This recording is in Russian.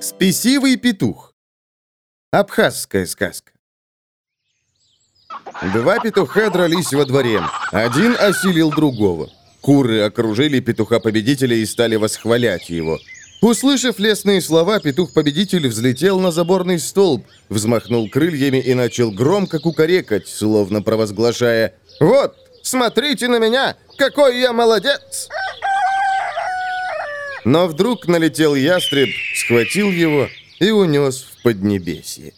Спесивый петух. Абхазская сказка. Два петуха дрались во дворе. Один осилил другого. Куры окружили петуха-победителя и стали восхвалять его. Услышав лестные слова, петух-победитель взлетел на заборный столб, взмахнул крыльями и начал громко кукарекать, словно провозглашая «Вот, смотрите на меня! Какой я молодец!» Но вдруг налетел ястреб, схватил его и унес в поднебесье.